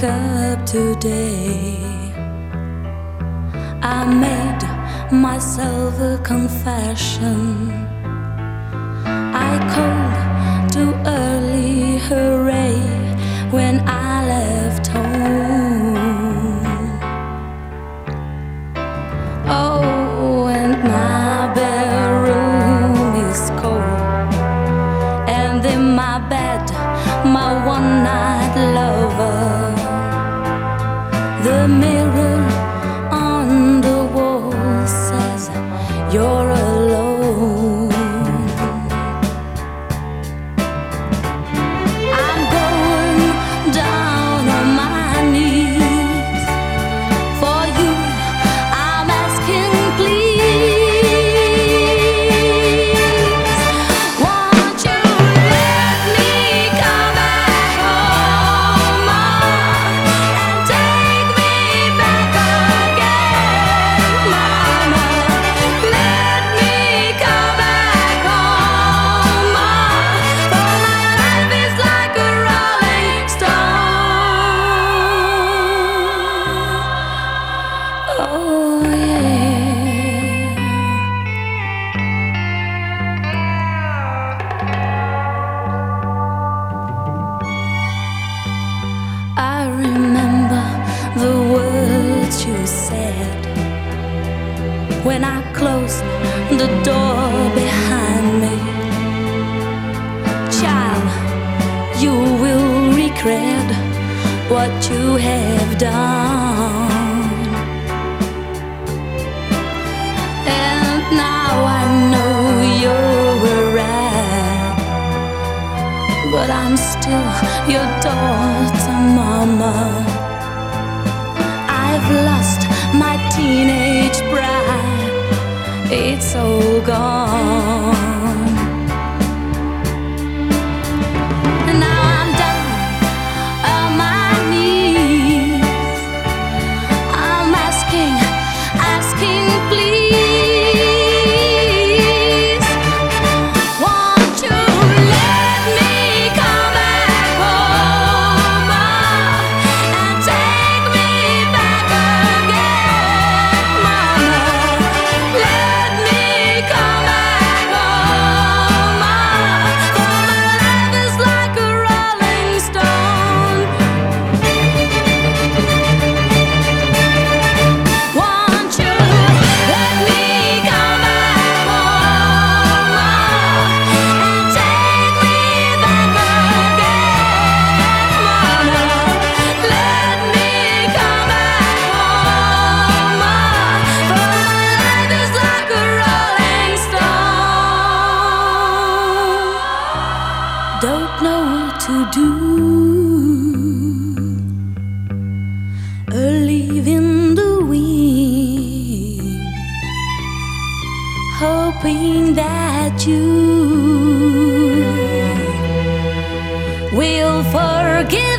woke up today, I made myself a confession. for a you will regret what you have done. And now I know you're right, but I'm still your daughter. to do. A leaf in the wind, hoping that you will forget.